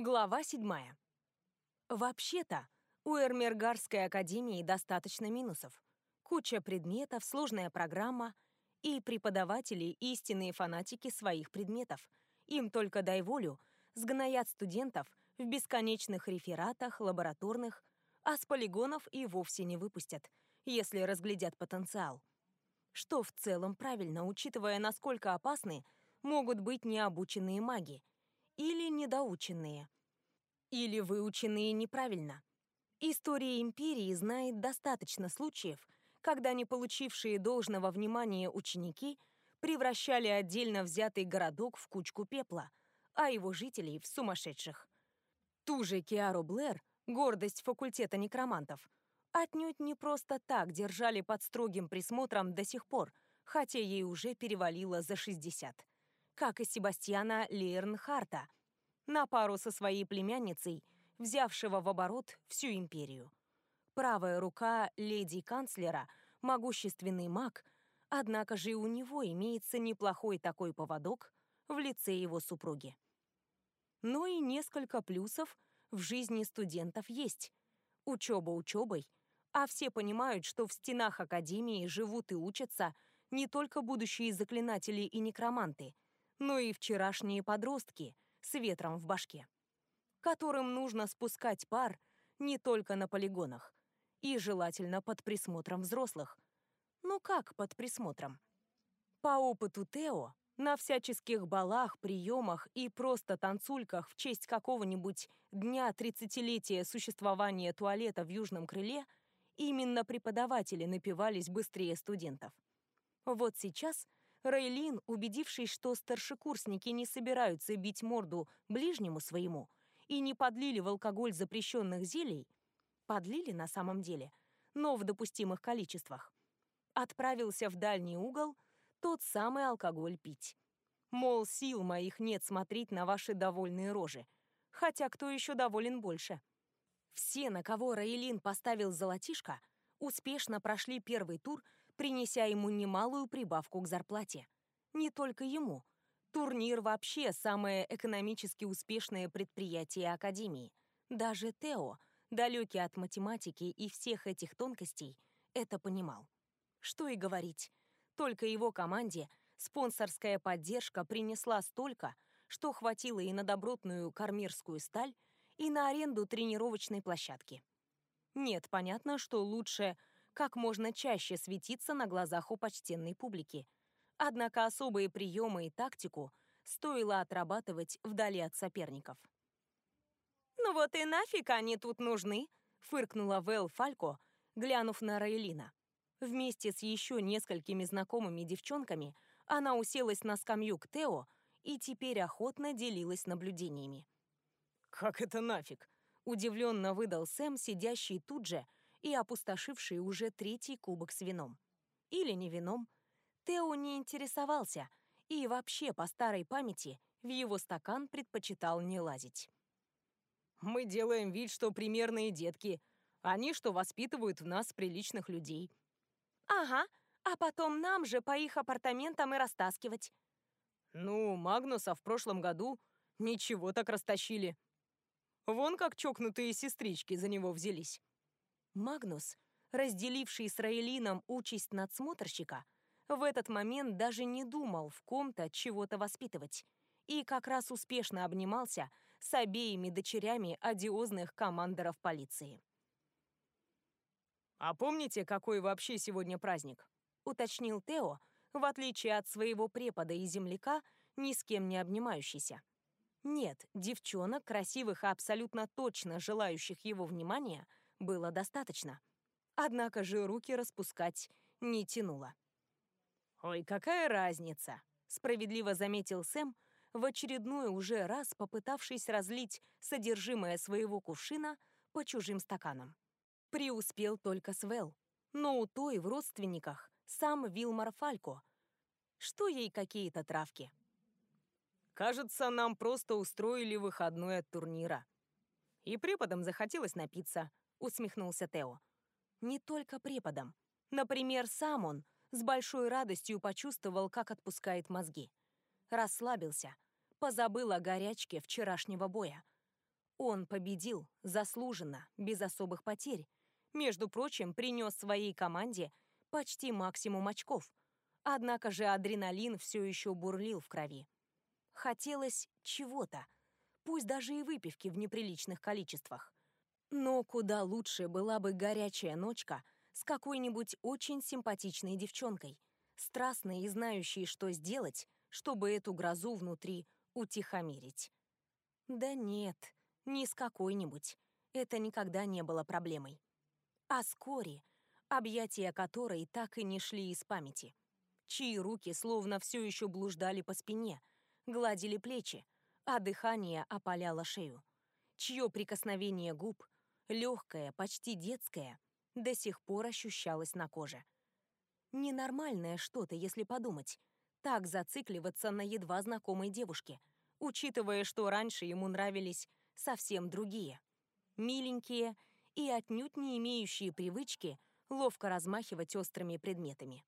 Глава седьмая. Вообще-то, у Эрмергарской академии достаточно минусов. Куча предметов, сложная программа и преподаватели – истинные фанатики своих предметов. Им только дай волю, сгноят студентов в бесконечных рефератах, лабораторных, а с полигонов и вовсе не выпустят, если разглядят потенциал. Что в целом правильно, учитывая, насколько опасны могут быть необученные маги – или недоученные, или выученные неправильно. История империи знает достаточно случаев, когда не получившие должного внимания ученики превращали отдельно взятый городок в кучку пепла, а его жителей в сумасшедших. Ту же Киару Блэр, гордость факультета некромантов, отнюдь не просто так держали под строгим присмотром до сих пор, хотя ей уже перевалило за 60 как и Себастьяна Лейернхарта, на пару со своей племянницей, взявшего в оборот всю империю. Правая рука леди-канцлера, могущественный маг, однако же и у него имеется неплохой такой поводок в лице его супруги. Но и несколько плюсов в жизни студентов есть. Учеба учебой, а все понимают, что в стенах Академии живут и учатся не только будущие заклинатели и некроманты – но и вчерашние подростки с ветром в башке, которым нужно спускать пар не только на полигонах, и желательно под присмотром взрослых. Ну как под присмотром? По опыту Тео, на всяческих балах, приемах и просто танцульках в честь какого-нибудь дня тридцатилетия существования туалета в Южном крыле именно преподаватели напивались быстрее студентов. Вот сейчас Рейлин, убедившись, что старшекурсники не собираются бить морду ближнему своему и не подлили в алкоголь запрещенных зелий, подлили на самом деле, но в допустимых количествах, отправился в дальний угол тот самый алкоголь пить. Мол, сил моих нет смотреть на ваши довольные рожи. Хотя кто еще доволен больше? Все, на кого Раэлин поставил золотишко, успешно прошли первый тур принеся ему немалую прибавку к зарплате. Не только ему. Турнир вообще самое экономически успешное предприятие Академии. Даже Тео, далекий от математики и всех этих тонкостей, это понимал. Что и говорить, только его команде спонсорская поддержка принесла столько, что хватило и на добротную кармирскую сталь, и на аренду тренировочной площадки. Нет, понятно, что лучше как можно чаще светиться на глазах у почтенной публики. Однако особые приемы и тактику стоило отрабатывать вдали от соперников. «Ну вот и нафиг они тут нужны?» — фыркнула Вэл Фалько, глянув на Раэлина. Вместе с еще несколькими знакомыми девчонками она уселась на скамью к Тео и теперь охотно делилась наблюдениями. «Как это нафиг?» — удивленно выдал Сэм, сидящий тут же, и опустошивший уже третий кубок с вином. Или не вином. Тео не интересовался и вообще по старой памяти в его стакан предпочитал не лазить. «Мы делаем вид, что примерные детки. Они, что воспитывают в нас приличных людей». «Ага, а потом нам же по их апартаментам и растаскивать». «Ну, Магнуса в прошлом году ничего так растащили. Вон как чокнутые сестрички за него взялись». Магнус, разделивший с Раэлином участь надсмотрщика, в этот момент даже не думал в ком-то чего-то воспитывать и как раз успешно обнимался с обеими дочерями одиозных командоров полиции. «А помните, какой вообще сегодня праздник?» — уточнил Тео, в отличие от своего препода и земляка, ни с кем не обнимающийся. Нет, девчонок, красивых и абсолютно точно желающих его внимания — было достаточно. Однако же руки распускать не тянуло. «Ой, какая разница!» — справедливо заметил Сэм, в очередной уже раз попытавшись разлить содержимое своего кувшина по чужим стаканам. Преуспел только Свел, но у той в родственниках сам Вилмар Фалько. Что ей какие-то травки? Кажется, нам просто устроили выходной от турнира. И преподам захотелось напиться, — усмехнулся Тео. «Не только преподом. Например, сам он с большой радостью почувствовал, как отпускает мозги. Расслабился, позабыл о горячке вчерашнего боя. Он победил, заслуженно, без особых потерь. Между прочим, принес своей команде почти максимум очков. Однако же адреналин все еще бурлил в крови. Хотелось чего-то, пусть даже и выпивки в неприличных количествах. Но куда лучше была бы горячая ночка с какой-нибудь очень симпатичной девчонкой, страстной и знающей, что сделать, чтобы эту грозу внутри утихомирить. Да нет, не с какой-нибудь. Это никогда не было проблемой. А с объятия которой так и не шли из памяти. Чьи руки словно все еще блуждали по спине, гладили плечи, а дыхание опаляло шею. Чье прикосновение губ — легкое, почти детское, до сих пор ощущалось на коже. Ненормальное что-то, если подумать. Так зацикливаться на едва знакомой девушке, учитывая, что раньше ему нравились совсем другие. Миленькие и отнюдь не имеющие привычки ловко размахивать острыми предметами.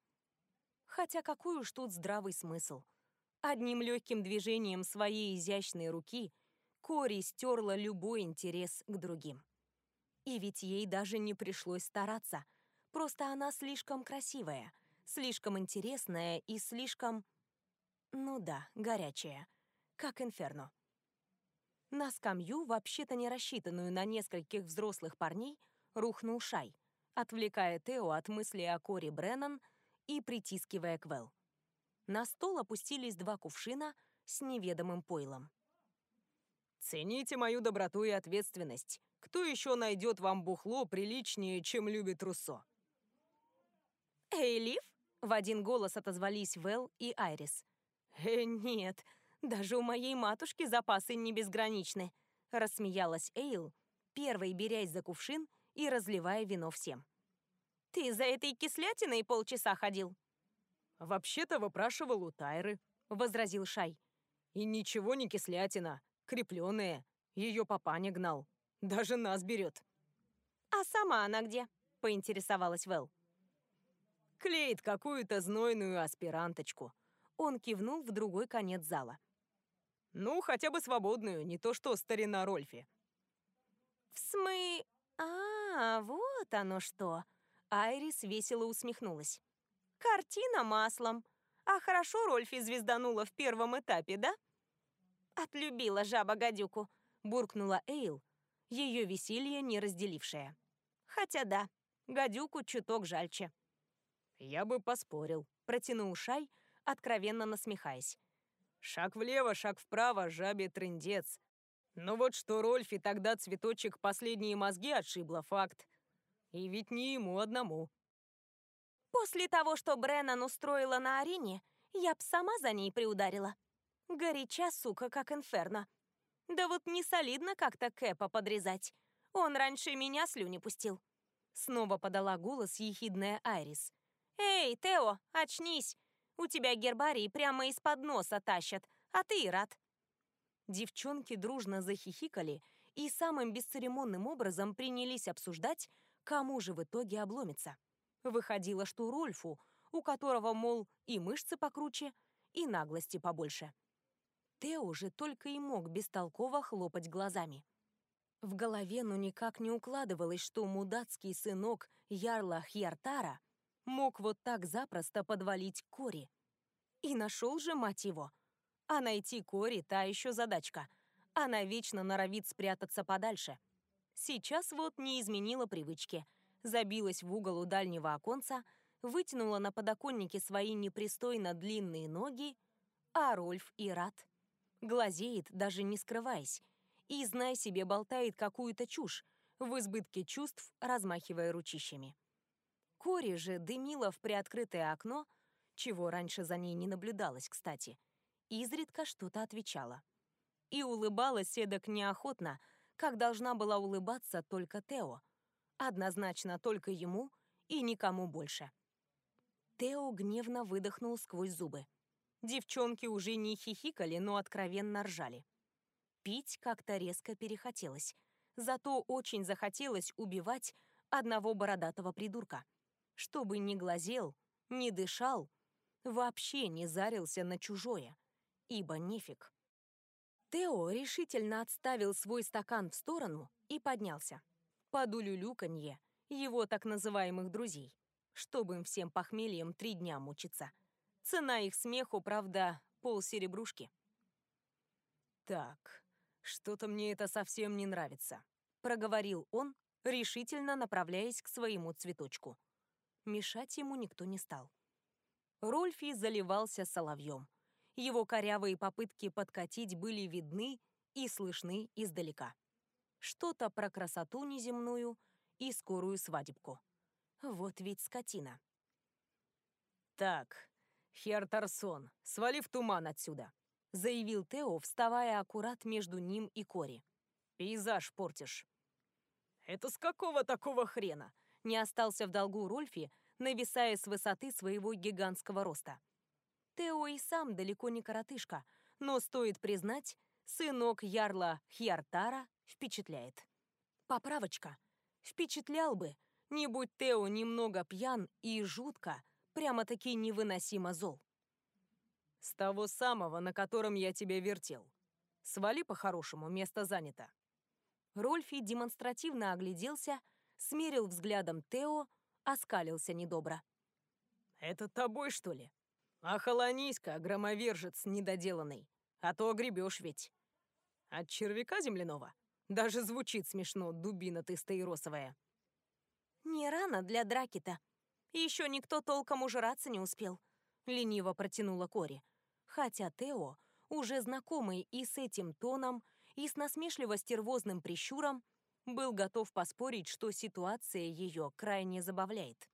Хотя какой уж тут здравый смысл. Одним легким движением своей изящной руки Кори стерла любой интерес к другим. И ведь ей даже не пришлось стараться. Просто она слишком красивая, слишком интересная и слишком... Ну да, горячая. Как инферно. На скамью, вообще-то не рассчитанную на нескольких взрослых парней, рухнул Шай, отвлекая Тео от мысли о Кори Бреннан и притискивая Квел. На стол опустились два кувшина с неведомым пойлом. «Цените мою доброту и ответственность», кто еще найдет вам бухло приличнее, чем любит Руссо? «Эй, Лив?» — в один голос отозвались Вэл и Айрис. «Э, нет, даже у моей матушки запасы не безграничны», — рассмеялась Эйл, первой берясь за кувшин и разливая вино всем. «Ты за этой кислятиной полчаса ходил?» «Вообще-то выпрашивал у Тайры», — возразил Шай. «И ничего не кислятина, крепленная. Ее папаня гнал. Даже нас берет. А сама она где? Поинтересовалась Вэл. Клеит какую-то знойную аспиранточку. Он кивнул в другой конец зала. Ну, хотя бы свободную, не то что старина Рольфи. В смы... А, вот оно что. Айрис весело усмехнулась. Картина маслом. А хорошо Рольфи звезданула в первом этапе, да? Отлюбила жаба гадюку, буркнула Эйл, ее веселье не разделившее. Хотя да, гадюку чуток жальче. «Я бы поспорил», — протянул Шай, откровенно насмехаясь. «Шаг влево, шаг вправо, жабе трындец. Но вот что Рольфи тогда цветочек последние мозги отшибла, факт. И ведь не ему одному». «После того, что Бреннан устроила на арене, я б сама за ней приударила. Горяча, сука, как инферно. Да вот не солидно как-то Кэпа подрезать. Он раньше меня слюни пустил. Снова подала голос ехидная Айрис. «Эй, Тео, очнись! У тебя гербарий прямо из-под носа тащат, а ты и рад». Девчонки дружно захихикали и самым бесцеремонным образом принялись обсуждать, кому же в итоге обломится. Выходило, что Рольфу, у которого, мол, и мышцы покруче, и наглости побольше. Тео же только и мог бестолково хлопать глазами. В голове ну никак не укладывалось, что мудацкий сынок Ярла Хьяртара мог вот так запросто подвалить Кори. И нашел же, мать его. А найти Кори — та еще задачка. Она вечно норовит спрятаться подальше. Сейчас вот не изменила привычки. Забилась в угол у дальнего оконца, вытянула на подоконнике свои непристойно длинные ноги, а Рольф и рад глазеет, даже не скрываясь, и, знай себе, болтает какую-то чушь, в избытке чувств размахивая ручищами. Кори же дымила в приоткрытое окно, чего раньше за ней не наблюдалось, кстати, изредка что-то отвечала. И улыбалась эдак неохотно, как должна была улыбаться только Тео. Однозначно только ему и никому больше. Тео гневно выдохнул сквозь зубы. Девчонки уже не хихикали, но откровенно ржали. Пить как-то резко перехотелось. Зато очень захотелось убивать одного бородатого придурка. Чтобы не глазел, не дышал, вообще не зарился на чужое. Ибо нефиг. Тео решительно отставил свой стакан в сторону и поднялся. Под улюлюканье его так называемых друзей, чтобы им всем похмельем три дня мучиться. Цена их смеху, правда, полсеребрушки. «Так, что-то мне это совсем не нравится», — проговорил он, решительно направляясь к своему цветочку. Мешать ему никто не стал. Рольфи заливался соловьем. Его корявые попытки подкатить были видны и слышны издалека. Что-то про красоту неземную и скорую свадебку. Вот ведь скотина. «Так, Хер Тарсон, свали в туман отсюда», — заявил Тео, вставая аккурат между ним и Кори. «Пейзаж портишь». «Это с какого такого хрена?» — не остался в долгу Рольфи, нависая с высоты своего гигантского роста. Тео и сам далеко не коротышка, но, стоит признать, сынок ярла Хьяртара впечатляет. Поправочка. Впечатлял бы, не будь Тео немного пьян и жутко, прямо-таки невыносимо зол. «С того самого, на котором я тебя вертел. Свали по-хорошему, место занято». Рольфи демонстративно огляделся, смерил взглядом Тео, оскалился недобро. «Это тобой, что ли?» Охолонись-ка, громовержец недоделанный, а то огребешь ведь. От червяка земляного? Даже звучит смешно, дубина ты стаиросовая. Не рано для драки-то. Еще никто толком ужраться не успел. Лениво протянула Кори. Хотя Тео, уже знакомый и с этим тоном, и с насмешливо-стервозным прищуром, был готов поспорить, что ситуация ее крайне забавляет.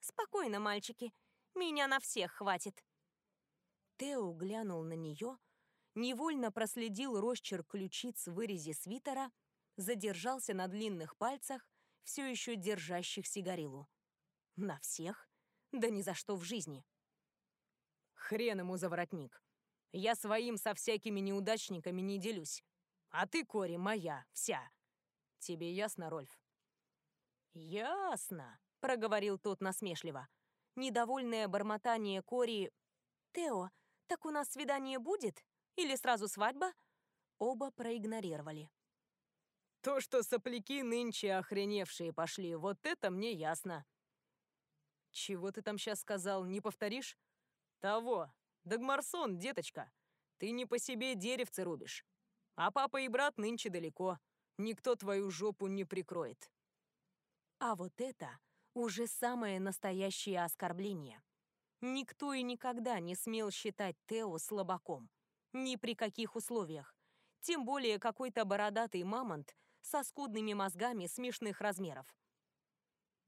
«Спокойно, мальчики. Меня на всех хватит. Тео глянул на нее, невольно проследил росчерк ключиц в вырезе свитера, задержался на длинных пальцах, все еще держащих сигарилу. На всех? Да ни за что в жизни. Хрен ему за воротник. Я своим со всякими неудачниками не делюсь. А ты, Кори, моя, вся. Тебе ясно, Рольф? Ясно, проговорил тот насмешливо недовольное бормотание Кори «Тео, так у нас свидание будет? Или сразу свадьба?» Оба проигнорировали. «То, что сопляки нынче охреневшие пошли, вот это мне ясно». «Чего ты там сейчас сказал, не повторишь?» «Того. Дагмарсон, деточка. Ты не по себе деревце рубишь. А папа и брат нынче далеко. Никто твою жопу не прикроет». А вот это уже самое настоящее оскорбление. Никто и никогда не смел считать Тео слабаком. Ни при каких условиях. Тем более какой-то бородатый мамонт со скудными мозгами смешных размеров.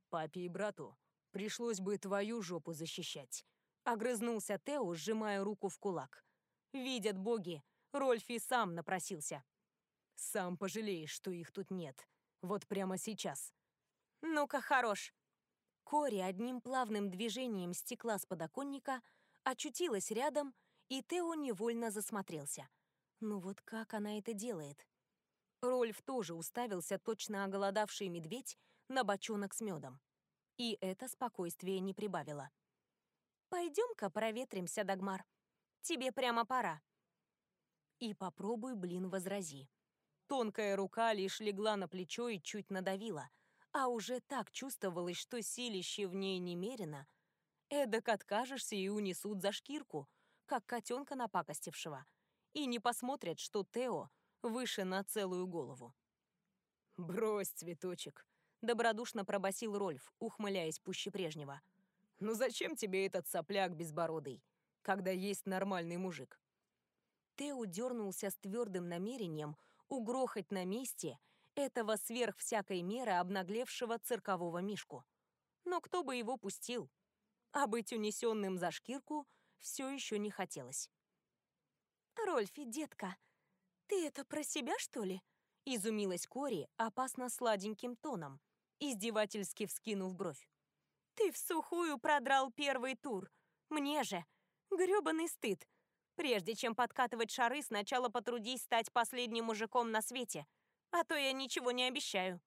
«Папе и брату пришлось бы твою жопу защищать», — огрызнулся Тео, сжимая руку в кулак. «Видят боги, Рольфи сам напросился». «Сам пожалеешь, что их тут нет. Вот прямо сейчас». «Ну-ка, хорош», Кори одним плавным движением стекла с подоконника, очутилась рядом, и Тео невольно засмотрелся. Ну вот как она это делает? Рольф тоже уставился, точно оголодавший медведь, на бочонок с медом. И это спокойствие не прибавило. «Пойдем-ка проветримся, Дагмар. Тебе прямо пора». И попробуй, блин, возрази. Тонкая рука лишь легла на плечо и чуть надавила — а уже так чувствовалось, что силище в ней немерено, эдак откажешься и унесут за шкирку, как котенка напакостившего, и не посмотрят, что Тео выше на целую голову. «Брось, цветочек», — добродушно пробасил Рольф, ухмыляясь пуще прежнего. «Ну зачем тебе этот сопляк безбородый, когда есть нормальный мужик?» Тео дернулся с твердым намерением угрохать на месте — этого сверх всякой меры обнаглевшего циркового мишку. Но кто бы его пустил? А быть унесенным за шкирку все еще не хотелось. «Рольфи, детка, ты это про себя, что ли?» Изумилась Кори опасно сладеньким тоном, издевательски вскинув бровь. «Ты в сухую продрал первый тур. Мне же. грёбаный стыд. Прежде чем подкатывать шары, сначала потрудись стать последним мужиком на свете а то я ничего не обещаю».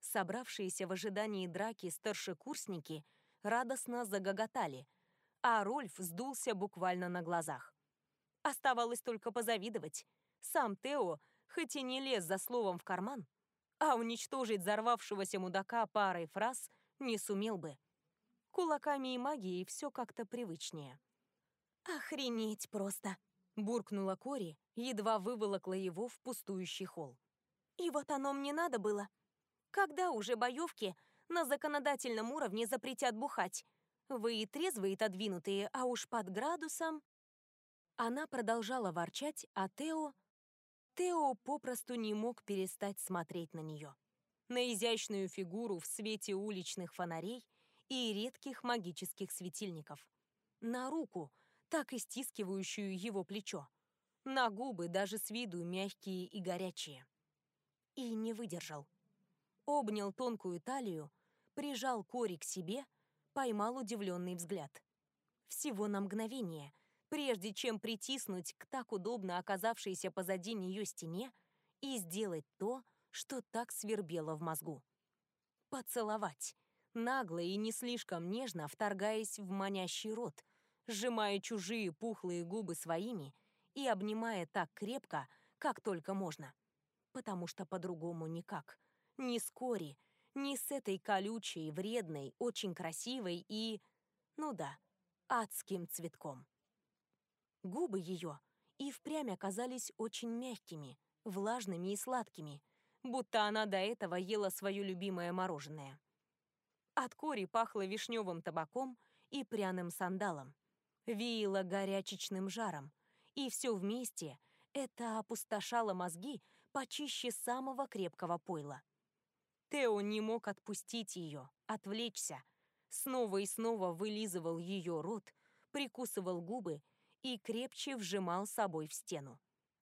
Собравшиеся в ожидании драки старшекурсники радостно загоготали, а Рольф сдулся буквально на глазах. Оставалось только позавидовать. Сам Тео, хоть и не лез за словом в карман, а уничтожить взорвавшегося мудака парой фраз не сумел бы. Кулаками и магией все как-то привычнее. «Охренеть просто!» — буркнула Кори, едва выволокла его в пустующий холл. «И вот оно мне надо было. Когда уже боевки на законодательном уровне запретят бухать? Вы и трезвые, и отодвинутые, а уж под градусом...» Она продолжала ворчать, а Тео... Тео попросту не мог перестать смотреть на нее. На изящную фигуру в свете уличных фонарей и редких магических светильников. На руку, так и стискивающую его плечо. На губы, даже с виду мягкие и горячие. И не выдержал. Обнял тонкую талию, прижал Кори к себе, поймал удивленный взгляд. Всего на мгновение, прежде чем притиснуть к так удобно оказавшейся позади нее стене и сделать то, что так свербело в мозгу. Поцеловать, нагло и не слишком нежно вторгаясь в манящий рот, сжимая чужие пухлые губы своими и обнимая так крепко, как только можно. Потому что по-другому никак. Ни с ни с этой колючей, вредной, очень красивой и... Ну да, адским цветком. Губы ее и впрямь оказались очень мягкими, влажными и сладкими, будто она до этого ела свое любимое мороженое. От Кори пахло вишневым табаком и пряным сандалом веяло горячечным жаром, и все вместе это опустошало мозги почище самого крепкого пойла. Тео не мог отпустить ее, отвлечься. Снова и снова вылизывал ее рот, прикусывал губы и крепче вжимал собой в стену.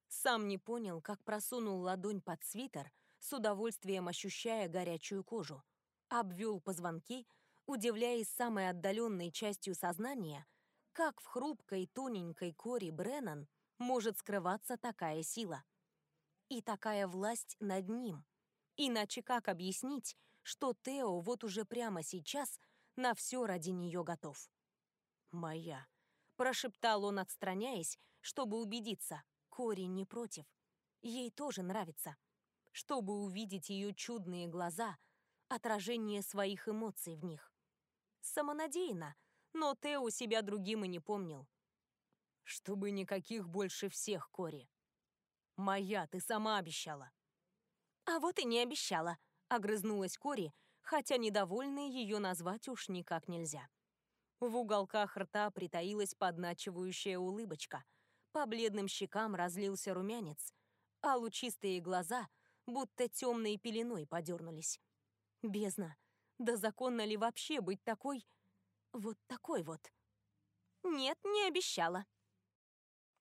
Сам не понял, как просунул ладонь под свитер, с удовольствием ощущая горячую кожу. Обвел позвонки, удивляясь самой отдаленной частью сознания, как в хрупкой тоненькой Кори Бреннан может скрываться такая сила? И такая власть над ним? Иначе как объяснить, что Тео вот уже прямо сейчас на все ради нее готов? «Моя», — прошептал он, отстраняясь, чтобы убедиться, Кори не против. Ей тоже нравится. Чтобы увидеть ее чудные глаза, отражение своих эмоций в них. Самонадеянно, но Тео себя другим и не помнил. Чтобы никаких больше всех, Кори. Моя, ты сама обещала. А вот и не обещала, огрызнулась Кори, хотя недовольной ее назвать уж никак нельзя. В уголках рта притаилась подначивающая улыбочка. По бледным щекам разлился румянец, а лучистые глаза будто темной пеленой подернулись. Бездна, да законно ли вообще быть такой вот такой вот. Нет, не обещала.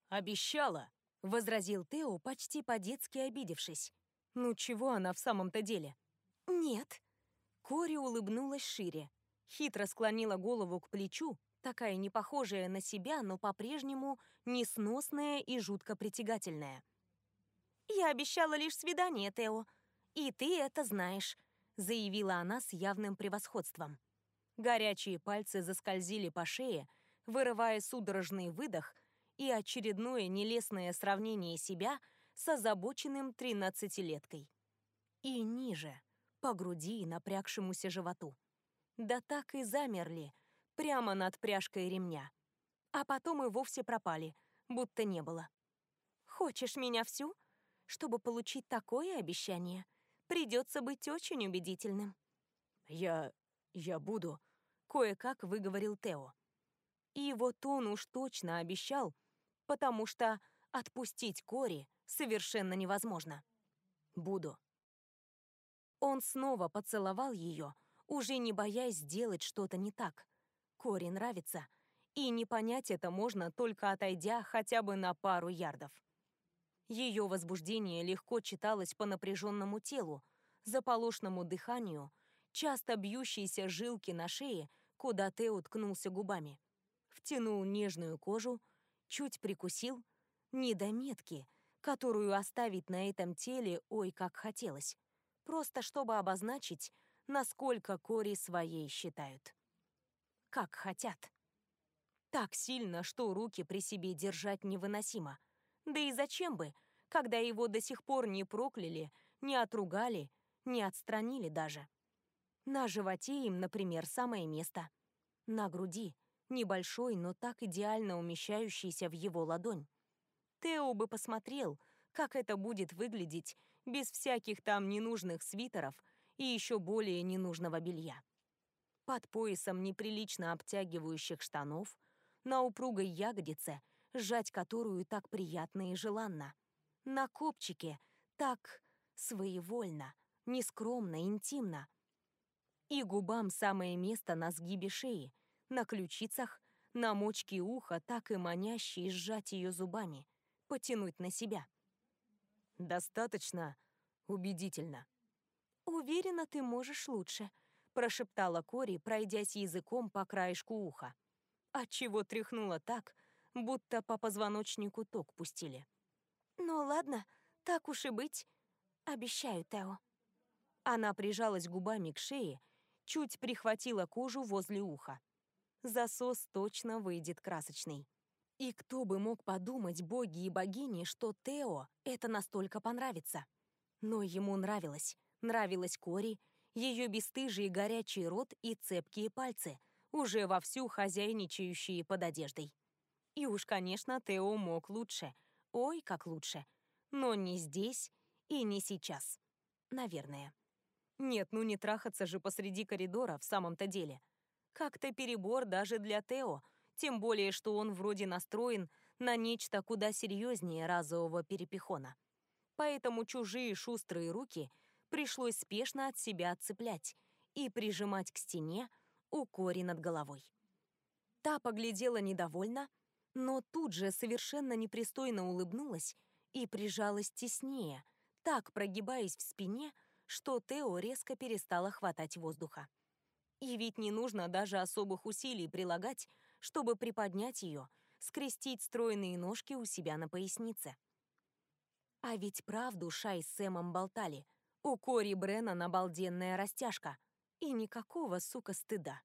Обещала, возразил Тео, почти по-детски обидевшись. Ну чего она в самом-то деле? Нет. Кори улыбнулась шире, хитро склонила голову к плечу, такая не похожая на себя, но по-прежнему несносная и жутко притягательная. «Я обещала лишь свидание, Тео, и ты это знаешь», заявила она с явным превосходством. Горячие пальцы заскользили по шее, вырывая судорожный выдох и очередное нелестное сравнение себя с озабоченным тринадцатилеткой. И ниже, по груди и напрягшемуся животу. Да так и замерли, прямо над пряжкой ремня. А потом и вовсе пропали, будто не было. «Хочешь меня всю? Чтобы получить такое обещание, придется быть очень убедительным». «Я... я буду...» кое-как выговорил Тео. И вот он уж точно обещал, потому что отпустить Кори совершенно невозможно. Буду. Он снова поцеловал ее, уже не боясь сделать что-то не так. Кори нравится, и не понять это можно, только отойдя хотя бы на пару ярдов. Ее возбуждение легко читалось по напряженному телу, заполошному дыханию, часто бьющейся жилки на шее куда ты уткнулся губами. Втянул нежную кожу, чуть прикусил, не до метки, которую оставить на этом теле ой как хотелось, просто чтобы обозначить, насколько кори своей считают. Как хотят. Так сильно, что руки при себе держать невыносимо. Да и зачем бы, когда его до сих пор не прокляли, не отругали, не отстранили даже. На животе им, например, самое место. На груди, небольшой, но так идеально умещающийся в его ладонь. Тео бы посмотрел, как это будет выглядеть без всяких там ненужных свитеров и еще более ненужного белья. Под поясом неприлично обтягивающих штанов, на упругой ягодице, сжать которую так приятно и желанно. На копчике так своевольно, нескромно, интимно. И губам самое место на сгибе шеи, на ключицах, на мочке уха, так и манящие сжать ее зубами, потянуть на себя. Достаточно убедительно. «Уверена, ты можешь лучше», — прошептала Кори, пройдясь языком по краешку уха. Отчего тряхнула так, будто по позвоночнику ток пустили. «Ну ладно, так уж и быть. Обещаю, Тео». Она прижалась губами к шее, чуть прихватила кожу возле уха. Засос точно выйдет красочный. И кто бы мог подумать, боги и богини, что Тео это настолько понравится. Но ему нравилось. Нравилась Кори, ее бесстыжий горячий рот и цепкие пальцы, уже вовсю хозяйничающие под одеждой. И уж, конечно, Тео мог лучше. Ой, как лучше. Но не здесь и не сейчас. Наверное. Нет, ну не трахаться же посреди коридора в самом-то деле. Как-то перебор даже для Тео, тем более, что он вроде настроен на нечто куда серьезнее разового перепихона. Поэтому чужие шустрые руки пришлось спешно от себя отцеплять и прижимать к стене у Кори над головой. Та поглядела недовольно, но тут же совершенно непристойно улыбнулась и прижалась теснее, так прогибаясь в спине, что Тео резко перестала хватать воздуха. И ведь не нужно даже особых усилий прилагать, чтобы приподнять ее, скрестить стройные ножки у себя на пояснице. А ведь правду Шай с Сэмом болтали. У Кори Бреннан обалденная растяжка. И никакого, сука, стыда.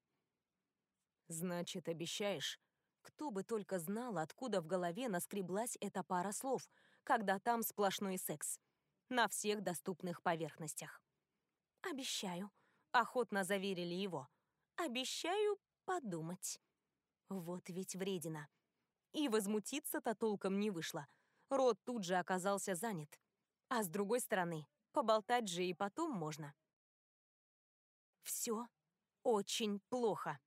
«Значит, обещаешь?» Кто бы только знал, откуда в голове наскреблась эта пара слов, когда там сплошной секс. На всех доступных поверхностях. «Обещаю», — охотно заверили его. «Обещаю подумать». Вот ведь вредина. И возмутиться-то толком не вышло. Рот тут же оказался занят. А с другой стороны, поболтать же и потом можно. Все очень плохо.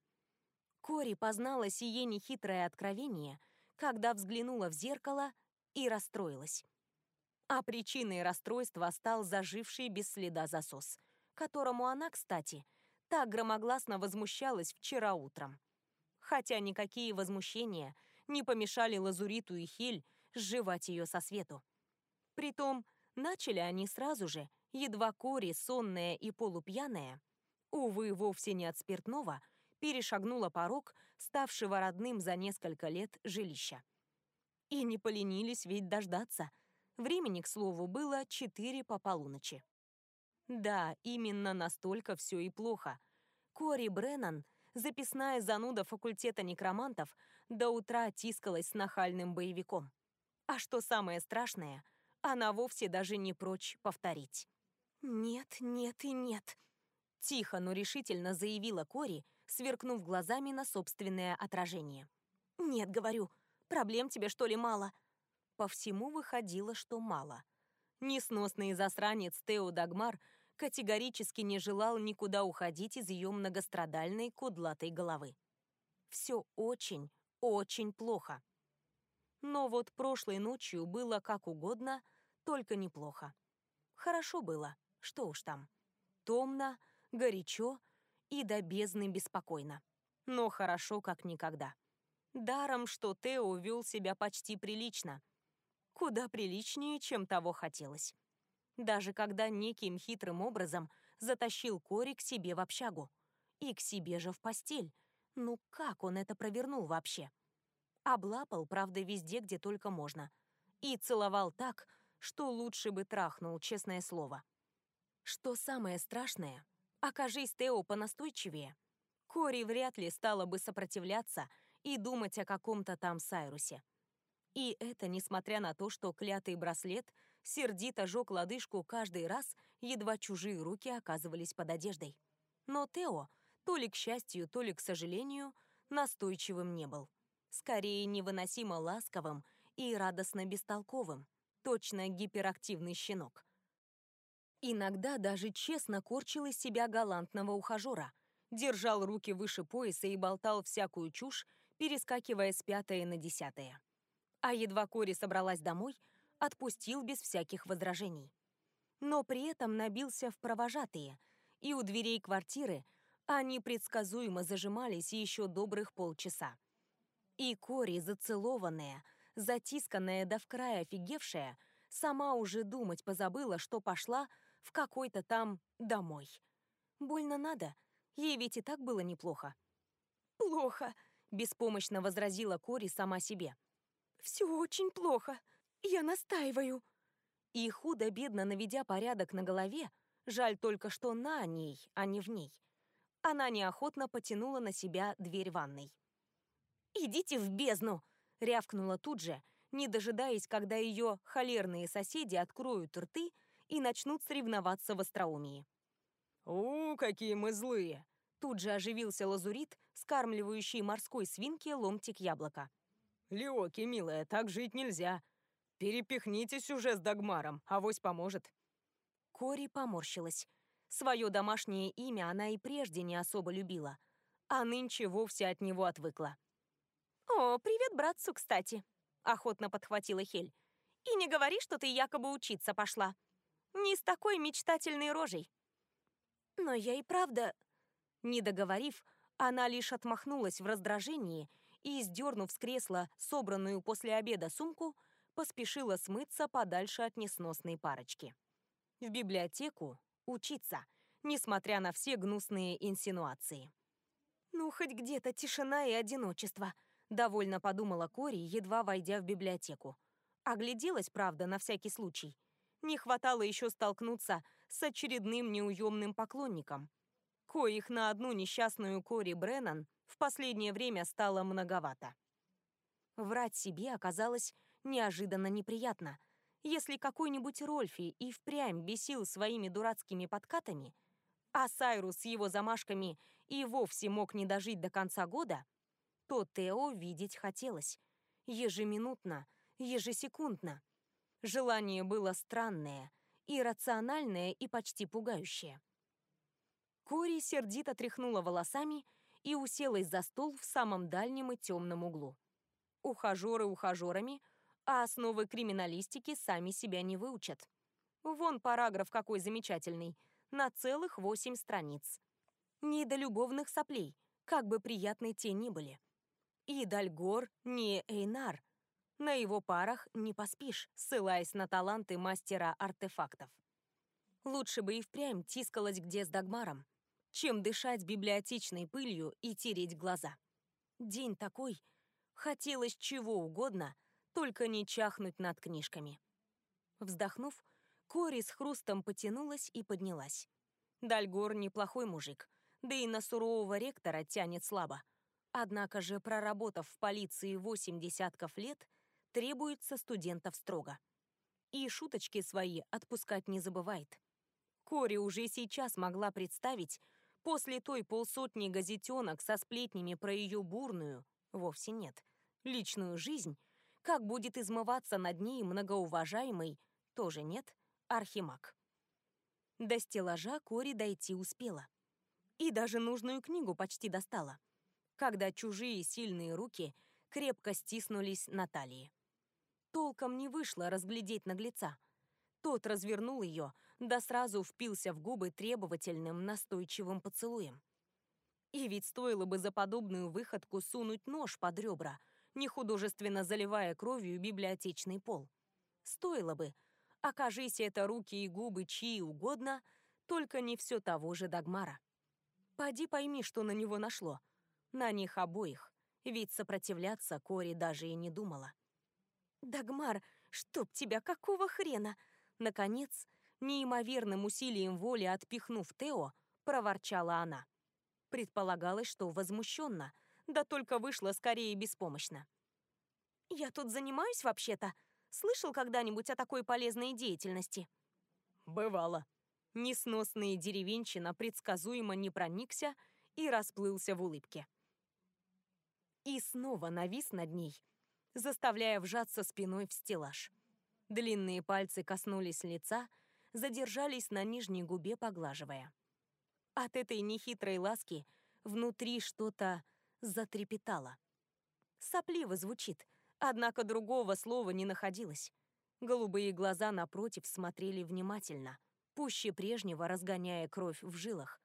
Кори познала сие нехитрое откровение, когда взглянула в зеркало и расстроилась. А причиной расстройства стал заживший без следа засос, которому она, кстати, так громогласно возмущалась вчера утром. Хотя никакие возмущения не помешали Лазуриту и Хель сживать ее со свету. Притом, начали они сразу же, едва Кори, сонная и полупьяная, увы, вовсе не от спиртного, перешагнула порог, ставшего родным за несколько лет жилища. И не поленились ведь дождаться. Времени, к слову, было четыре по полуночи. Да, именно настолько все и плохо. Кори Бреннан, записная зануда факультета некромантов, до утра тискалась с нахальным боевиком. А что самое страшное, она вовсе даже не прочь повторить. «Нет, нет и нет», — тихо, но решительно заявила Кори, сверкнув глазами на собственное отражение. «Нет, говорю, проблем тебе что ли мало?» По всему выходило, что мало. Несносный засранец Тео Дагмар категорически не желал никуда уходить из ее многострадальной кудлатой головы. Все очень, очень плохо. Но вот прошлой ночью было как угодно, только неплохо. Хорошо было, что уж там. Томно, горячо и до бездны беспокойно. Но хорошо, как никогда. Даром, что Тео вел себя почти прилично. Куда приличнее, чем того хотелось. Даже когда неким хитрым образом затащил Кори к себе в общагу. И к себе же в постель. Ну как он это провернул вообще? Облапал, правда, везде, где только можно. И целовал так, что лучше бы трахнул, честное слово. Что самое страшное, Окажись Тео понастойчивее, Кори вряд ли стала бы сопротивляться и думать о каком-то там Сайрусе. И это несмотря на то, что клятый браслет сердито жег лодыжку каждый раз, едва чужие руки оказывались под одеждой. Но Тео, то ли к счастью, то ли к сожалению, настойчивым не был. Скорее, невыносимо ласковым и радостно бестолковым. Точно гиперактивный щенок. Иногда даже честно корчил из себя галантного ухажера. Держал руки выше пояса и болтал всякую чушь, перескакивая с пятое на десятое. А едва Кори собралась домой, отпустил без всяких возражений. Но при этом набился в провожатые, и у дверей квартиры они предсказуемо зажимались еще добрых полчаса. И Кори, зацелованная, затисканная до вкрая офигевшая, сама уже думать позабыла, что пошла в какой-то там домой. Больно надо, ей ведь и так было неплохо. «Плохо», — беспомощно возразила Кори сама себе. «Все очень плохо. Я настаиваю». И худо-бедно наведя порядок на голове, жаль только, что на ней, а не в ней, она неохотно потянула на себя дверь ванной. «Идите в бездну!» — рявкнула тут же, не дожидаясь, когда ее холерные соседи откроют рты и начнут соревноваться в остроумии. «У, какие мы злые!» Тут же оживился лазурит, скармливающий морской свинке ломтик яблока. «Леоки, милая, так жить нельзя. Перепихнитесь уже с Дагмаром, авось поможет». Кори поморщилась. Свое домашнее имя она и прежде не особо любила, а нынче вовсе от него отвыкла. «О, привет братцу, кстати», — охотно подхватила Хель. «И не говори, что ты якобы учиться пошла. Не с такой мечтательной рожей». «Но я и правда...» Не договорив, она лишь отмахнулась в раздражении и, сдернув с кресла собранную после обеда сумку, поспешила смыться подальше от несносной парочки. В библиотеку учиться, несмотря на все гнусные инсинуации. «Ну, хоть где-то тишина и одиночество», — довольно подумала Кори, едва войдя в библиотеку. Огляделась, правда, на всякий случай. Не хватало еще столкнуться с очередным неуемным поклонником. Коих на одну несчастную Кори Бреннан в последнее время стало многовато. Врать себе оказалось неожиданно неприятно. Если какой-нибудь Рольфи и впрямь бесил своими дурацкими подкатами, а Сайрус с его замашками и вовсе мог не дожить до конца года, то Тео видеть хотелось. Ежеминутно, ежесекундно. Желание было странное, иррациональное и почти пугающее. Кори сердито тряхнула волосами и уселась за стол в самом дальнем и темном углу. Ухажеры ухажерами, а основы криминалистики сами себя не выучат. Вон параграф какой замечательный, на целых восемь страниц. Не до любовных соплей, как бы приятны те ни были. И Дальгор не Эйнар. На его парах не поспишь, ссылаясь на таланты мастера артефактов. Лучше бы и впрямь тискалась где с Дагмаром, чем дышать библиотечной пылью и тереть глаза. День такой, хотелось чего угодно, только не чахнуть над книжками. Вздохнув, Кори с хрустом потянулась и поднялась. Дальгор неплохой мужик, да и на сурового ректора тянет слабо. Однако же, проработав в полиции восемь десятков лет, требуется студентов строго. И шуточки свои отпускать не забывает. Кори уже сейчас могла представить, после той полсотни газетенок со сплетнями про ее бурную, вовсе нет, личную жизнь, как будет измываться над ней многоуважаемый, тоже нет, архимаг. До стеллажа Кори дойти успела. И даже нужную книгу почти достала, когда чужие сильные руки крепко стиснулись на талии. Толком не вышло разглядеть наглеца. Тот развернул ее, да сразу впился в губы требовательным, настойчивым поцелуем. И ведь стоило бы за подобную выходку сунуть нож под ребра, нехудожественно заливая кровью библиотечный пол. Стоило бы. Окажись это руки и губы чьи угодно, только не все того же Дагмара. Поди пойми, что на него нашло. На них обоих. Ведь сопротивляться Кори даже и не думала. «Дагмар, чтоб тебя, какого хрена?» Наконец, неимоверным усилием воли отпихнув Тео, проворчала она. Предполагалось, что возмущенно, да только вышло скорее беспомощно. «Я тут занимаюсь вообще-то», — Слышал когда-нибудь о такой полезной деятельности? Бывало. Несносный деревенщина предсказуемо не проникся и расплылся в улыбке. И снова навис над ней, заставляя вжаться спиной в стеллаж. Длинные пальцы коснулись лица, задержались на нижней губе, поглаживая. От этой нехитрой ласки внутри что-то затрепетало. Сопливо звучит, однако другого слова не находилось. Голубые глаза напротив смотрели внимательно, пуще прежнего разгоняя кровь в жилах.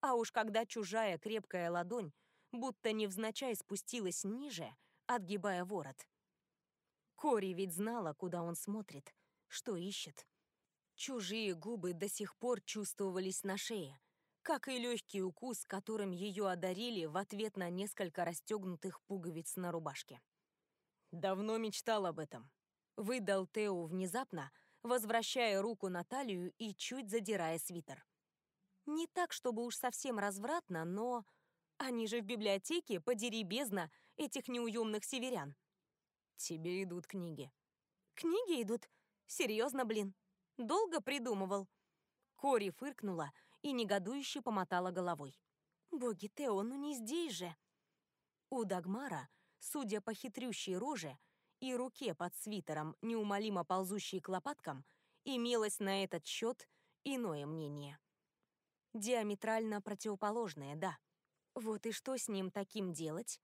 А уж когда чужая крепкая ладонь будто невзначай спустилась ниже, отгибая ворот. Кори ведь знала, куда он смотрит, что ищет. Чужие губы до сих пор чувствовались на шее, как и легкий укус, которым ее одарили в ответ на несколько расстегнутых пуговиц на рубашке. «Давно мечтал об этом», — выдал Тео внезапно, возвращая руку на талию и чуть задирая свитер. Не так, чтобы уж совсем развратно, но... Они же в библиотеке, подери бездна, этих неуемных северян. Тебе идут книги. Книги идут? Серьезно, блин. Долго придумывал. Кори фыркнула и негодующе помотала головой. Боги, Тео, ну не здесь же. У Дагмара, судя по хитрющей роже и руке под свитером, неумолимо ползущей к лопаткам, имелось на этот счет иное мнение. Диаметрально противоположное, да. Вот и что с ним таким делать?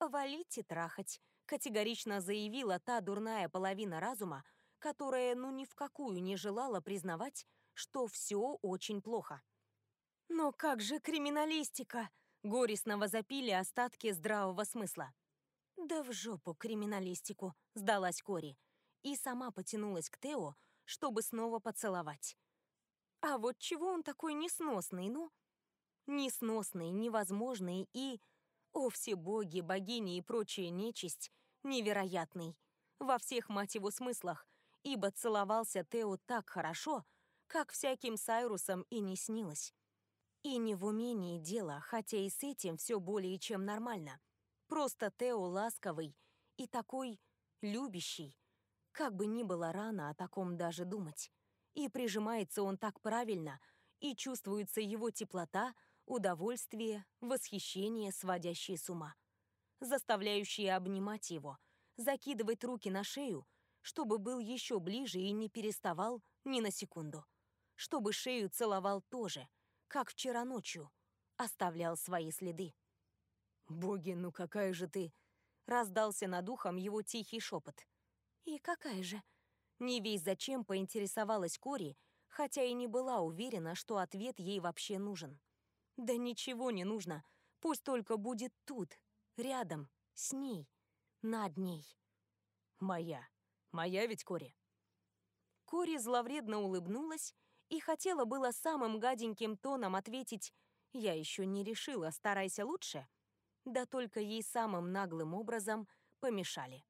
Валить и трахать, категорично заявила та дурная половина разума, которая ну ни в какую не желала признавать, что все очень плохо. «Но как же криминалистика?» — горестно возопили остатки здравого смысла. «Да в жопу криминалистику», — сдалась Кори. И сама потянулась к Тео, чтобы снова поцеловать. А вот чего он такой несносный, ну? Несносный, невозможный и... О, все боги, богини и прочая нечисть, невероятный. Во всех, мать его, смыслах, ибо целовался Тео так хорошо, как всяким Сайрусом и не снилось. И не в умении дело, хотя и с этим все более чем нормально. Просто Тео ласковый и такой любящий. Как бы ни было рано о таком даже думать. И прижимается он так правильно, и чувствуется его теплота, удовольствие, восхищение, сводящие с ума. Заставляющие обнимать его, закидывать руки на шею, чтобы был еще ближе и не переставал ни на секунду. Чтобы шею целовал тоже, как вчера ночью, оставлял свои следы. «Боги, ну какая же ты!» Раздался над ухом его тихий шепот. «И какая же?» Не весь зачем поинтересовалась Кори, хотя и не была уверена, что ответ ей вообще нужен. Да ничего не нужно, пусть только будет тут, рядом, с ней, над ней. Моя. Моя ведь Кори. Кори зловредно улыбнулась и хотела было самым гаденьким тоном ответить «Я еще не решила, старайся лучше», да только ей самым наглым образом помешали.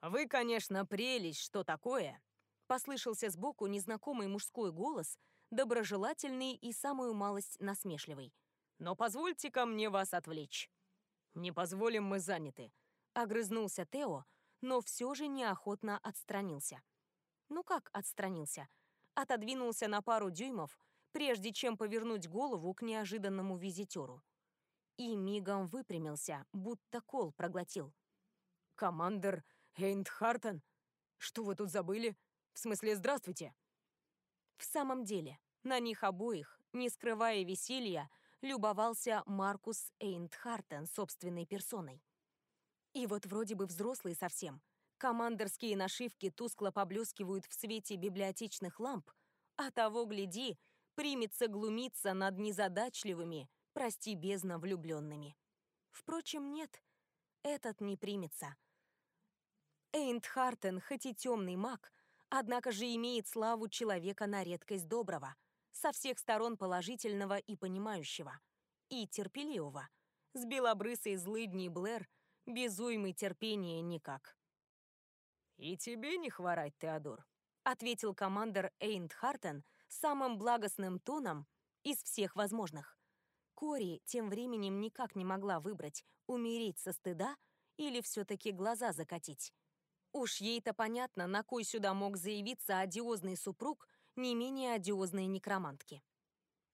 «Вы, конечно, прелесть, что такое?» Послышался сбоку незнакомый мужской голос, доброжелательный и самую малость насмешливый. «Но позвольте-ка мне вас отвлечь». «Не позволим, мы заняты», — огрызнулся Тео, но все же неохотно отстранился. Ну как отстранился? Отодвинулся на пару дюймов, прежде чем повернуть голову к неожиданному визитеру. И мигом выпрямился, будто кол проглотил. «Командер Эйнтхартен? Что вы тут забыли? В смысле, здравствуйте!» В самом деле, на них обоих, не скрывая веселья, любовался Маркус Эйнтхартен собственной персоной. И вот вроде бы взрослый совсем. Командорские нашивки тускло поблескивают в свете библиотечных ламп, а того, гляди, примется глумиться над незадачливыми, прости бездна влюбленными. Впрочем, нет, этот не примется. Эйнтхартен, хоть и темный маг, однако же имеет славу человека на редкость доброго, со всех сторон положительного и понимающего, и терпеливого. С белобрысой злыдней Блэр без уймы терпения никак. «И тебе не хворать, Теодор», — ответил командор Эйнтхартен самым благостным тоном из всех возможных. Кори тем временем никак не могла выбрать, умереть со стыда или все-таки глаза закатить. Уж ей-то понятно, на кой сюда мог заявиться одиозный супруг не менее одиозной некромантки.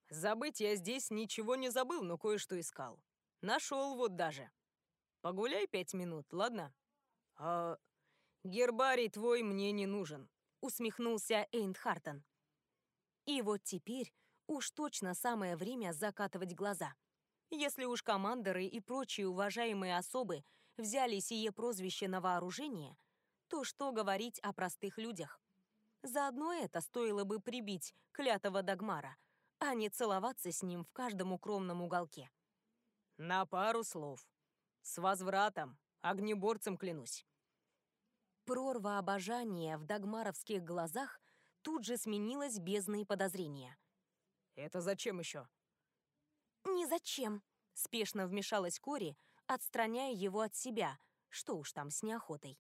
Забыть я здесь ничего не забыл, но кое-что искал. Нашел вот даже. Погуляй пять минут, ладно? А гербарий твой мне не нужен, усмехнулся Эйнхартен. И вот теперь уж точно самое время закатывать глаза. Если уж командоры и прочие уважаемые особы взяли сие прозвище на вооружение, то что говорить о простых людях? Заодно это стоило бы прибить клятого Дагмара, а не целоваться с ним в каждом укромном уголке. На пару слов. С возвратом, огнеборцем клянусь. Прорва обожания в дагмаровских глазах тут же сменилась бездной подозрения. «Это зачем еще?» «Не зачем», — спешно вмешалась Кори, отстраняя его от себя, что уж там с неохотой.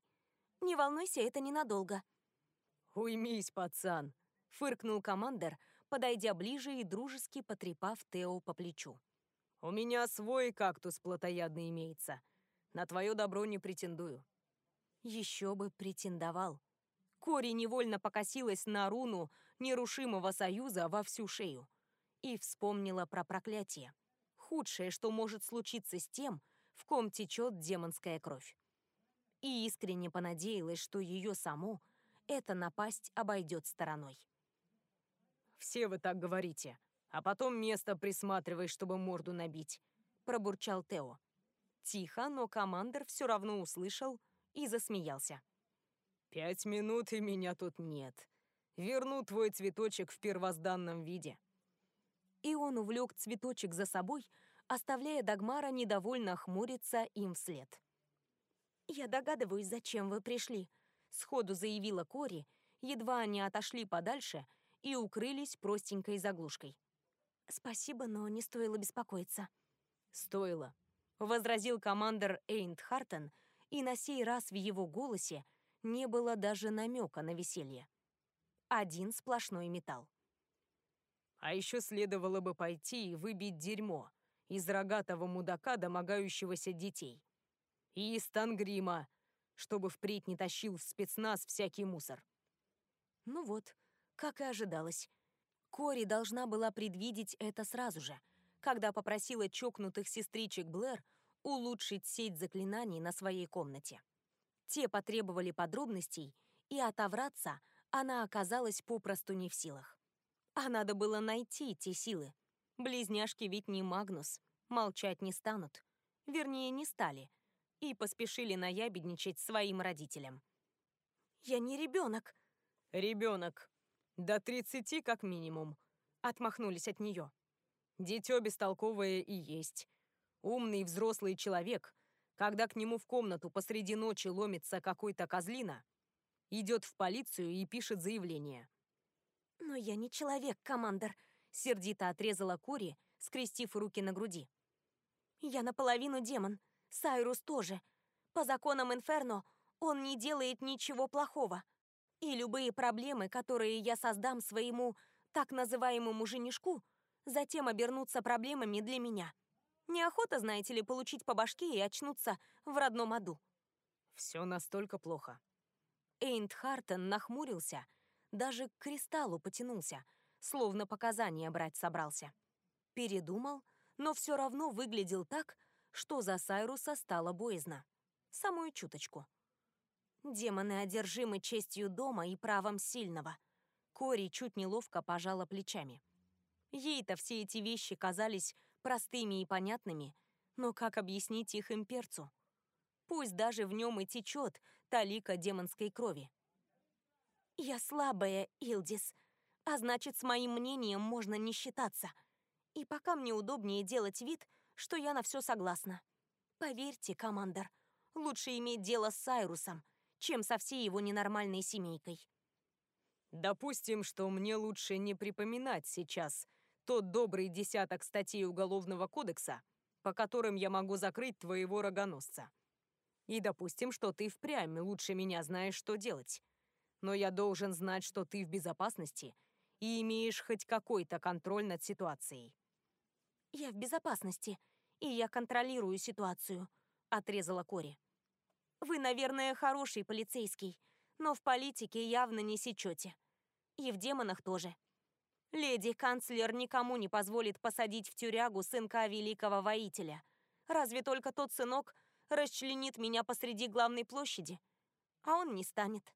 «Не волнуйся, это ненадолго». «Уймись, пацан!» — фыркнул командир, подойдя ближе и дружески потрепав Тео по плечу. «У меня свой кактус плотоядный имеется. На твое добро не претендую». Еще бы претендовал. Кори невольно покосилась на руну нерушимого союза во всю шею и вспомнила про проклятие. Худшее, что может случиться с тем, в ком течет демонская кровь. И искренне понадеялась, что ее саму эта напасть обойдет стороной. «Все вы так говорите, а потом место присматривай, чтобы морду набить», — пробурчал Тео. Тихо, но командир все равно услышал и засмеялся. «Пять минут, и меня тут нет. Верну твой цветочек в первозданном виде». И он увлек цветочек за собой, оставляя Дагмара недовольно хмуриться им вслед. «Я догадываюсь, зачем вы пришли», — сходу заявила Кори, едва они отошли подальше и укрылись простенькой заглушкой. «Спасибо, но не стоило беспокоиться». «Стоило», — возразил командир Эйнт Хартен, и на сей раз в его голосе не было даже намека на веселье. Один сплошной металл. А еще следовало бы пойти и выбить дерьмо из рогатого мудака, домогающегося детей. И из Тангрима, чтобы впредь не тащил в спецназ всякий мусор. Ну вот, как и ожидалось. Кори должна была предвидеть это сразу же, когда попросила чокнутых сестричек Блэр улучшить сеть заклинаний на своей комнате. Те потребовали подробностей, и отовраться она оказалась попросту не в силах. А надо было найти те силы. Близняшки ведь не Магнус, молчать не станут. Вернее, не стали. И поспешили наябедничать своим родителям. «Я не ребенок». «Ребенок. До тридцати как минимум», — отмахнулись от нее. «Дитё бестолковое и есть. Умный взрослый человек, когда к нему в комнату посреди ночи ломится какой-то козлина, идет в полицию и пишет заявление. «Но я не человек, командор», — сердито отрезала Кори, скрестив руки на груди. «Я наполовину демон. Сайрус тоже. По законам Инферно он не делает ничего плохого. И любые проблемы, которые я создам своему так называемому женишку, затем обернутся проблемами для меня. Неохота, знаете ли, получить по башке и очнуться в родном аду. Все настолько плохо. Эйнт Хартен нахмурился, даже к кристаллу потянулся, словно показания брать собрался. Передумал, но все равно выглядел так, что за Сайруса стало боязно. Самую чуточку. Демоны одержимы честью дома и правом сильного. Кори чуть неловко пожала плечами. Ей-то все эти вещи казались простыми и понятными, но как объяснить их имперцу? Пусть даже в нем и течет талика демонской крови. «Я слабая, Илдис, а значит, с моим мнением можно не считаться. И пока мне удобнее делать вид, что я на все согласна. Поверьте, командор, лучше иметь дело с Сайрусом, чем со всей его ненормальной семейкой». «Допустим, что мне лучше не припоминать сейчас тот добрый десяток статей Уголовного кодекса, по которым я могу закрыть твоего рогоносца. И допустим, что ты впрямь лучше меня знаешь, что делать. Но я должен знать, что ты в безопасности и имеешь хоть какой-то контроль над ситуацией. «Я в безопасности, и я контролирую ситуацию», — отрезала Кори. Вы, наверное, хороший полицейский, но в политике явно не сечете. И в демонах тоже. Леди-канцлер никому не позволит посадить в тюрягу сынка великого воителя. Разве только тот сынок расчленит меня посреди главной площади. А он не станет.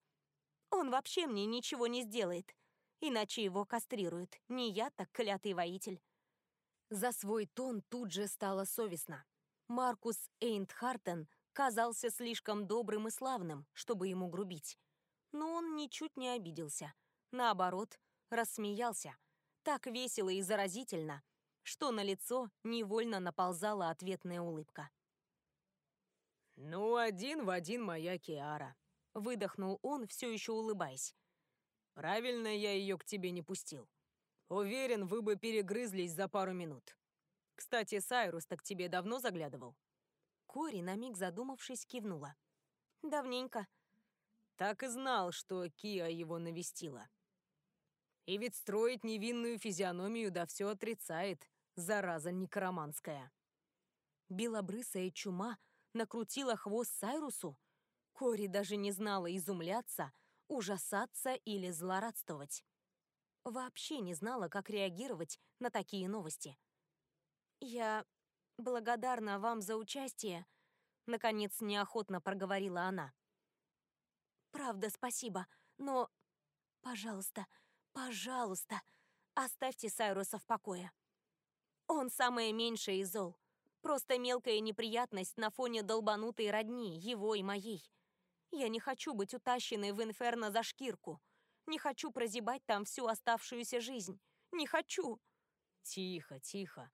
Он вообще мне ничего не сделает. Иначе его кастрируют. Не я, так клятый воитель. За свой тон тут же стало совестно. Маркус Эйнтхартен казался слишком добрым и славным, чтобы ему грубить. Но он ничуть не обиделся. Наоборот, рассмеялся. Так весело и заразительно, что на лицо невольно наползала ответная улыбка. «Ну, один в один моя Киара», — выдохнул он, все еще улыбаясь. «Правильно я ее к тебе не пустил. Уверен, вы бы перегрызлись за пару минут. Кстати, Сайрус так тебе давно заглядывал?» Кори, на миг задумавшись, кивнула. «Давненько». Так и знал, что Киа его навестила. И ведь строит невинную физиономию да все отрицает, зараза некроманская. Белобрысая чума накрутила хвост Сайрусу? Кори даже не знала изумляться, ужасаться или злорадствовать. Вообще не знала, как реагировать на такие новости. «Я благодарна вам за участие», — наконец неохотно проговорила она. «Правда, спасибо, но, пожалуйста, пожалуйста, оставьте Сайруса в покое. Он самое меньшее из зол. Просто мелкая неприятность на фоне долбанутой родни, его и моей. Я не хочу быть утащенной в инферно за шкирку. Не хочу прозябать там всю оставшуюся жизнь. Не хочу. Тихо, тихо.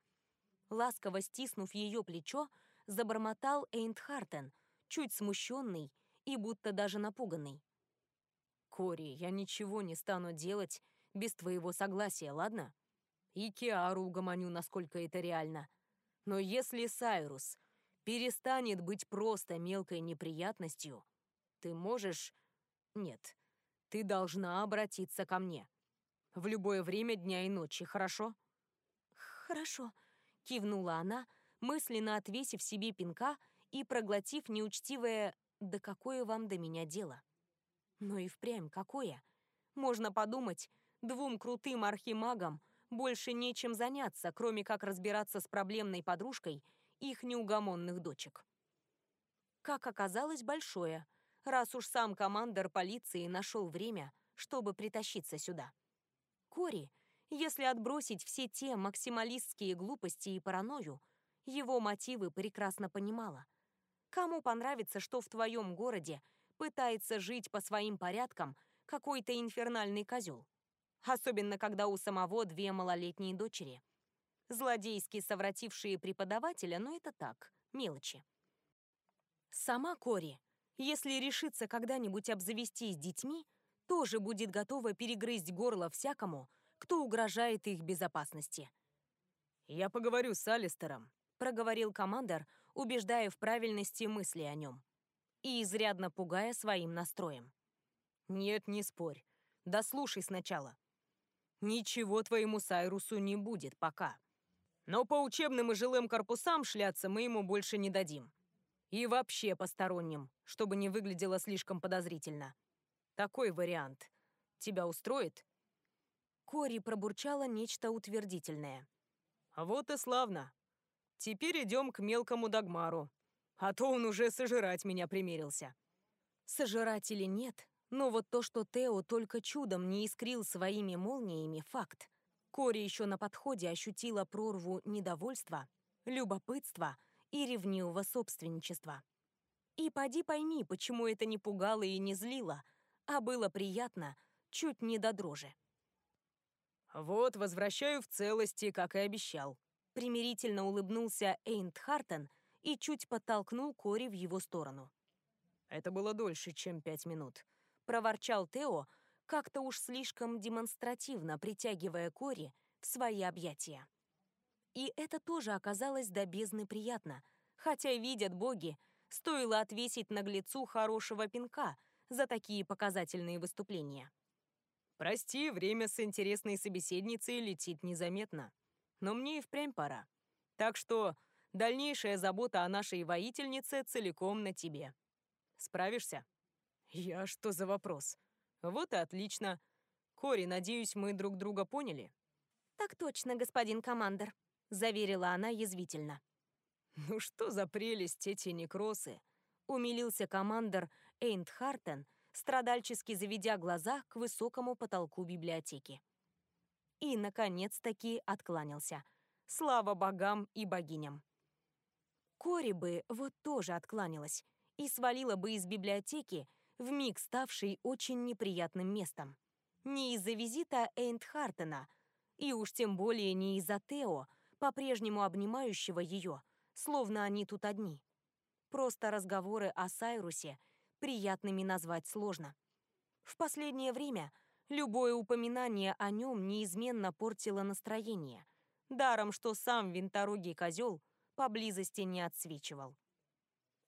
Ласково стиснув ее плечо, забормотал Эйнтхартен, чуть смущенный и будто даже напуганный. «Кори, я ничего не стану делать без твоего согласия, ладно? И Киару угомоню, насколько это реально. Но если Сайрус перестанет быть просто мелкой неприятностью, ты можешь... Нет, ты должна обратиться ко мне. В любое время дня и ночи, хорошо? Хорошо, кивнула она, мысленно отвесив себе пинка и проглотив неучтивое «да какое вам до меня дело?». Но и впрямь какое? Можно подумать, двум крутым архимагам больше нечем заняться, кроме как разбираться с проблемной подружкой их неугомонных дочек. Как оказалось, большое, раз уж сам командир полиции нашел время, чтобы притащиться сюда. Кори, если отбросить все те максималистские глупости и паранойю, его мотивы прекрасно понимала. Кому понравится, что в твоем городе пытается жить по своим порядкам какой-то инфернальный козел? особенно когда у самого две малолетние дочери. Злодейски совратившие преподавателя, но это так, мелочи. Сама Кори, если решится когда-нибудь обзавестись детьми, тоже будет готова перегрызть горло всякому, кто угрожает их безопасности. «Я поговорю с Алистером», — проговорил командор, убеждая в правильности мысли о нем и изрядно пугая своим настроем. «Нет, не спорь. Да слушай сначала. Ничего твоему Сайрусу не будет пока. Но по учебным и жилым корпусам шляться мы ему больше не дадим. И вообще посторонним, чтобы не выглядело слишком подозрительно. Такой вариант. Тебя устроит?» Кори пробурчала нечто утвердительное. «Вот и славно. Теперь идем к мелкому Дагмару. А то он уже сожрать меня примерился». Сожрать или нет, но вот то, что Тео только чудом не искрил своими молниями, факт. Кори еще на подходе ощутила прорву недовольства, любопытства и ревнивого собственничества. И поди пойми, почему это не пугало и не злило, а было приятно, чуть не до дрожи. «Вот, возвращаю в целости, как и обещал», — примирительно улыбнулся Эйнт Хартен и чуть подтолкнул Кори в его сторону. «Это было дольше, чем пять минут», проворчал Тео, как-то уж слишком демонстративно притягивая Кори в свои объятия. И это тоже оказалось до бездны приятно, хотя, видят боги, стоило отвесить наглецу хорошего пинка за такие показательные выступления. «Прости, время с интересной собеседницей летит незаметно. Но мне и впрямь пора. Так что дальнейшая забота о нашей воительнице целиком на тебе». Справишься? Я что за вопрос? Вот и отлично. Кори, надеюсь, мы друг друга поняли? Так точно, господин командор, заверила она язвительно. Ну что за прелесть эти некросы? Умилился командор Эйнт Хартен, страдальчески заведя глаза к высокому потолку библиотеки. И, наконец-таки, откланялся. Слава богам и богиням. Кори бы вот тоже откланялась и свалила бы из библиотеки, вмиг ставшей очень неприятным местом. Не из-за визита Эйнтхартена, и уж тем более не из-за Тео, по-прежнему обнимающего ее, словно они тут одни. Просто разговоры о Сайрусе приятными назвать сложно. В последнее время любое упоминание о нем неизменно портило настроение, даром что сам винторогий козел поблизости не отсвечивал.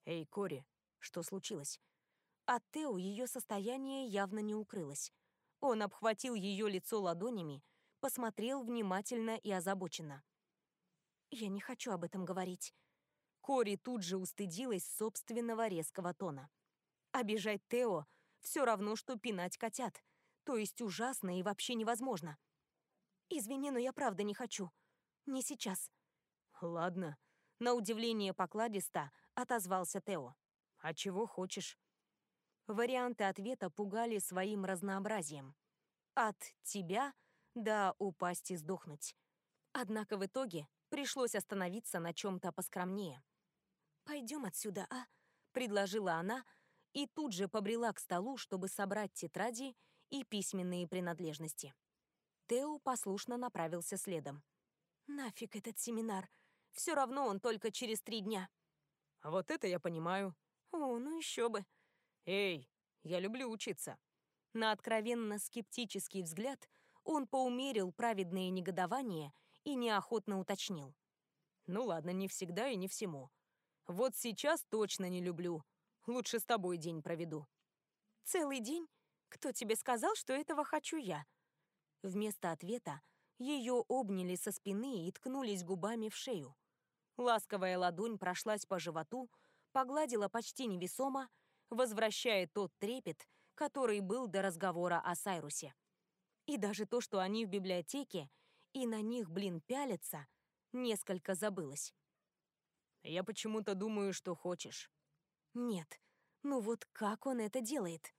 «Эй, Кори, что случилось?» От Тео ее состояние явно не укрылось. Он обхватил ее лицо ладонями, посмотрел внимательно и озабоченно. «Я не хочу об этом говорить». Кори тут же устыдилась собственного резкого тона. Обижать Тео все равно, что пинать котят. То есть ужасно и вообще невозможно. «Извини, но я правда не хочу. Не сейчас». «Ладно», — на удивление покладисто отозвался Тео. «А чего хочешь?» Варианты ответа пугали своим разнообразием. От «тебя» до «упасть и сдохнуть». Однако в итоге пришлось остановиться на чем-то поскромнее. «Пойдем отсюда, а?» — предложила она и тут же побрела к столу, чтобы собрать тетради и письменные принадлежности. Тео послушно направился следом. «Нафиг этот семинар. Все равно он только через три дня». «А вот это я понимаю». «О, ну еще бы». «Эй, я люблю учиться». На откровенно скептический взгляд он поумерил праведное негодование и неохотно уточнил. «Ну ладно, не всегда и не всему. Вот сейчас точно не люблю. Лучше с тобой день проведу». «Целый день? Кто тебе сказал, что этого хочу я?» Вместо ответа ее обняли со спины и ткнулись губами в шею. Ласковая ладонь прошлась по животу, погладила почти невесомо, возвращая тот трепет, который был до разговора о Сайрусе. И даже то, что они в библиотеке, и на них, блин, пялятся, несколько забылось. «Я почему-то думаю, что хочешь». «Нет, ну вот как он это делает?»